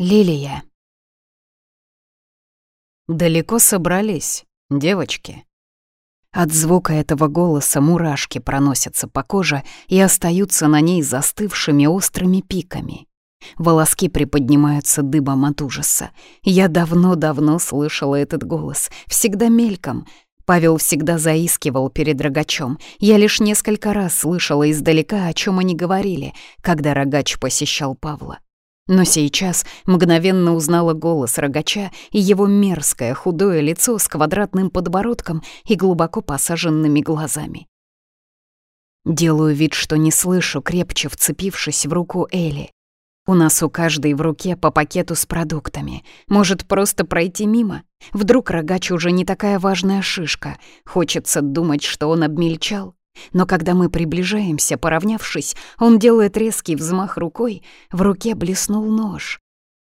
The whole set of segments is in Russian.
Лилия. Далеко собрались, девочки. От звука этого голоса мурашки проносятся по коже и остаются на ней застывшими острыми пиками. Волоски приподнимаются дыбом от ужаса. Я давно-давно слышала этот голос, всегда мельком. Павел всегда заискивал перед рогачом. Я лишь несколько раз слышала издалека, о чем они говорили, когда рогач посещал Павла. Но сейчас мгновенно узнала голос рогача и его мерзкое худое лицо с квадратным подбородком и глубоко посаженными глазами. Делаю вид, что не слышу, крепче вцепившись в руку Элли. У нас у каждой в руке по пакету с продуктами. Может, просто пройти мимо? Вдруг рогач уже не такая важная шишка. Хочется думать, что он обмельчал. Но когда мы приближаемся, поравнявшись, он делает резкий взмах рукой, в руке блеснул нож.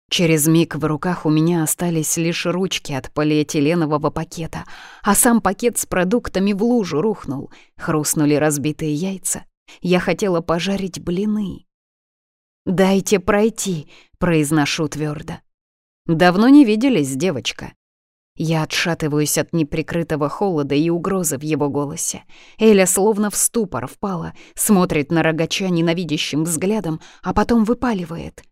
Через миг в руках у меня остались лишь ручки от полиэтиленового пакета, а сам пакет с продуктами в лужу рухнул. Хрустнули разбитые яйца. Я хотела пожарить блины. «Дайте пройти», — произношу твердо. «Давно не виделись, девочка», я отшатываюсь от неприкрытого холода и угрозы в его голосе. Эля словно в ступор впала, смотрит на рогача ненавидящим взглядом, а потом выпаливает.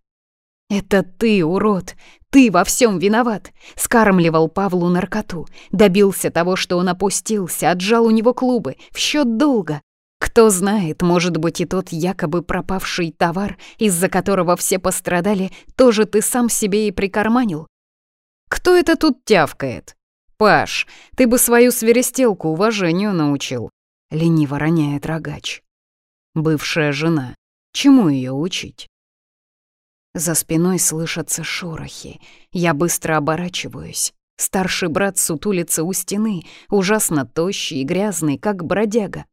«Это ты, урод! Ты во всем виноват!» Скармливал Павлу наркоту, добился того, что он опустился, отжал у него клубы, в счет долга. Кто знает, может быть, и тот якобы пропавший товар, из-за которого все пострадали, тоже ты сам себе и прикарманил. Кто это тут тявкает? Паш, ты бы свою свиристелку уважению научил. Лениво роняет рогач. Бывшая жена. Чему ее учить? За спиной слышатся шорохи. Я быстро оборачиваюсь. Старший брат сутулится у стены, ужасно тощий и грязный, как бродяга.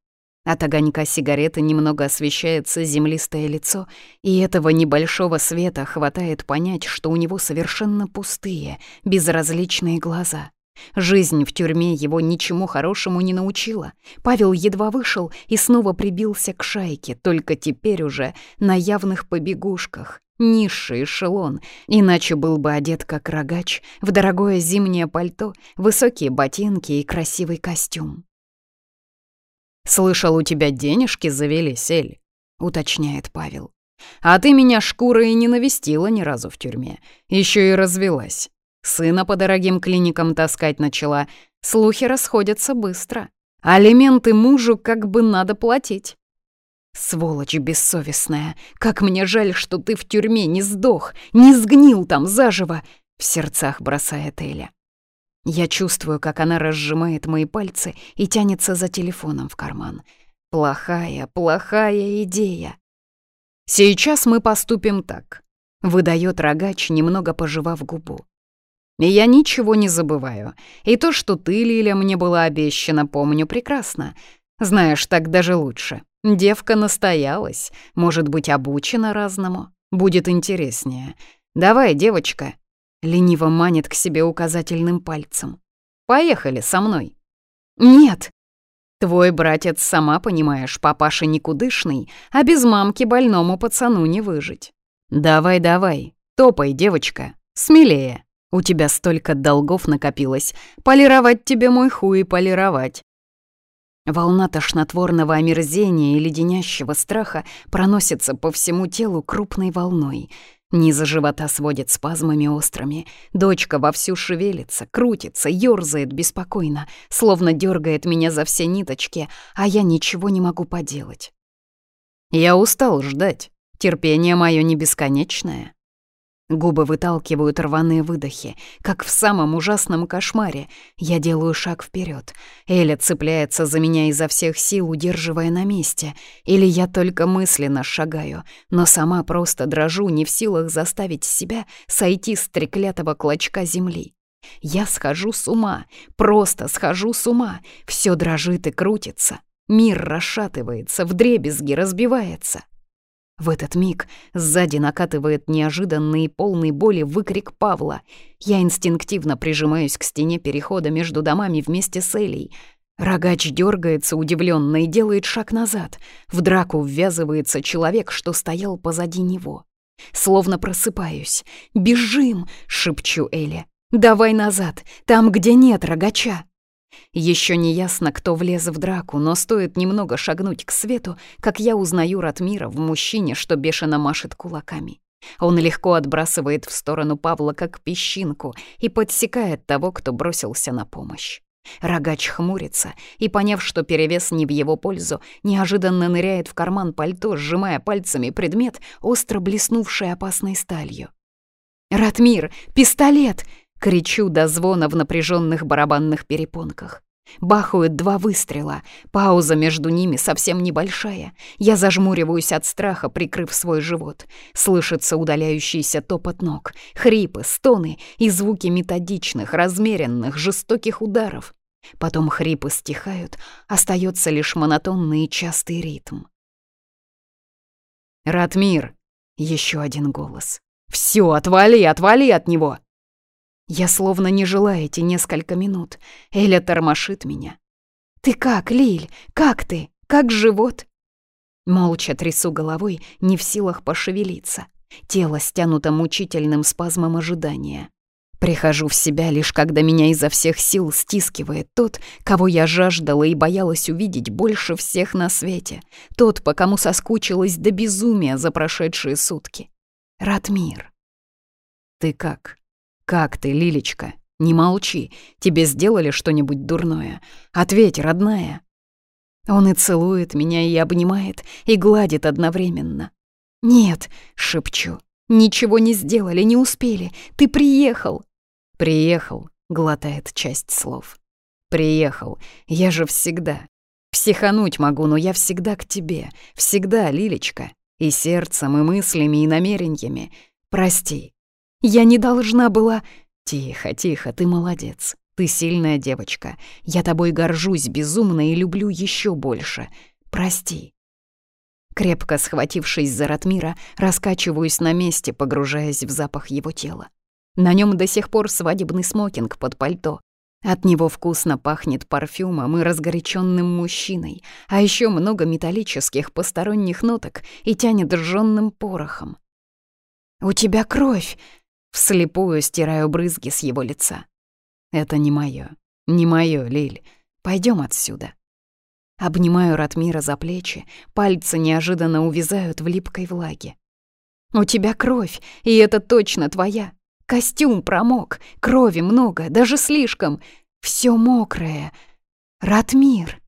От огонька сигареты немного освещается землистое лицо, и этого небольшого света хватает понять, что у него совершенно пустые, безразличные глаза. Жизнь в тюрьме его ничему хорошему не научила. Павел едва вышел и снова прибился к шайке, только теперь уже на явных побегушках. Низший эшелон, иначе был бы одет как рогач, в дорогое зимнее пальто, высокие ботинки и красивый костюм. «Слышал, у тебя денежки завели сель, — уточняет Павел. «А ты меня шкурой не навестила ни разу в тюрьме. Еще и развелась. Сына по дорогим клиникам таскать начала. Слухи расходятся быстро. Алименты мужу как бы надо платить». «Сволочь бессовестная! Как мне жаль, что ты в тюрьме не сдох, не сгнил там заживо!» — в сердцах бросает Эля. Я чувствую, как она разжимает мои пальцы и тянется за телефоном в карман. Плохая, плохая идея. Сейчас мы поступим так. Выдает рогач, немного пожевав губу. Я ничего не забываю. И то, что ты, Лиля, мне была обещана, помню прекрасно. Знаешь, так даже лучше. Девка настоялась, может быть, обучена разному. Будет интереснее. Давай, девочка, лениво манит к себе указательным пальцем. «Поехали со мной». «Нет!» «Твой братец, сама понимаешь, папаша никудышный, а без мамки больному пацану не выжить». «Давай, давай, топай, девочка, смелее. У тебя столько долгов накопилось. Полировать тебе мой хуй полировать». Волна тошнотворного омерзения и леденящего страха проносится по всему телу крупной волной — Низа живота сводит спазмами острыми. Дочка вовсю шевелится, крутится, ёрзает беспокойно, словно дергает меня за все ниточки, а я ничего не могу поделать. Я устал ждать. Терпение мое не бесконечное. Губы выталкивают рваные выдохи, как в самом ужасном кошмаре. Я делаю шаг вперед. Эля цепляется за меня изо всех сил, удерживая на месте. Или я только мысленно шагаю, но сама просто дрожу, не в силах заставить себя сойти с треклятого клочка земли. Я схожу с ума, просто схожу с ума. Все дрожит и крутится. Мир расшатывается, вдребезги разбивается. В этот миг сзади накатывает неожиданный и полный боли выкрик Павла. Я инстинктивно прижимаюсь к стене перехода между домами вместе с Элей. Рогач дергается удивленно и делает шаг назад. В драку ввязывается человек, что стоял позади него. Словно просыпаюсь. «Бежим!» — шепчу Эле. «Давай назад, там, где нет рогача!» Еще не ясно, кто влез в драку, но стоит немного шагнуть к свету, как я узнаю Ратмира в мужчине, что бешено машет кулаками. Он легко отбрасывает в сторону Павла как песчинку и подсекает того, кто бросился на помощь. Рогач хмурится и, поняв, что перевес не в его пользу, неожиданно ныряет в карман пальто, сжимая пальцами предмет, остро блеснувший опасной сталью. «Ратмир, пистолет!» Кричу до звона в напряженных барабанных перепонках. Бахают два выстрела, пауза между ними совсем небольшая. Я зажмуриваюсь от страха, прикрыв свой живот. Слышится удаляющийся топот ног, хрипы, стоны и звуки методичных, размеренных, жестоких ударов. Потом хрипы стихают, остается лишь монотонный и частый ритм. «Ратмир!» — еще один голос. «Все, отвали, отвали от него!» Я словно не желаю эти несколько минут. Эля тормошит меня. «Ты как, Лиль? Как ты? Как живот?» Молча трясу головой, не в силах пошевелиться. Тело стянуто мучительным спазмом ожидания. Прихожу в себя лишь когда меня изо всех сил стискивает тот, кого я жаждала и боялась увидеть больше всех на свете, тот, по кому соскучилась до безумия за прошедшие сутки. Ратмир. «Ты как?» Как ты, Лилечка? Не молчи. Тебе сделали что-нибудь дурное? Ответь, родная. Он и целует меня, и обнимает, и гладит одновременно. «Нет», — шепчу, — «ничего не сделали, не успели. Ты приехал». «Приехал», — глотает часть слов. «Приехал. Я же всегда. Психануть могу, но я всегда к тебе. Всегда, Лилечка. И сердцем, и мыслями, и намерениями. Прости, я не должна была...» «Тихо, тихо, ты молодец. Ты сильная девочка. Я тобой горжусь безумно и люблю еще больше. Прости». Крепко схватившись за Ратмира, раскачиваюсь на месте, погружаясь в запах его тела. На нем до сих пор свадебный смокинг под пальто. От него вкусно пахнет парфюмом и разгоряченным мужчиной, а еще много металлических посторонних ноток и тянет жжённым порохом. «У тебя кровь!» Вслепую стираю брызги с его лица. Это не моё. Не моё, Лиль. Пойдём отсюда. Обнимаю Ратмира за плечи, пальцы неожиданно увязают в липкой влаге. «У тебя кровь, и это точно твоя. Костюм промок, крови много, даже слишком. Всё мокрое. Ратмир!»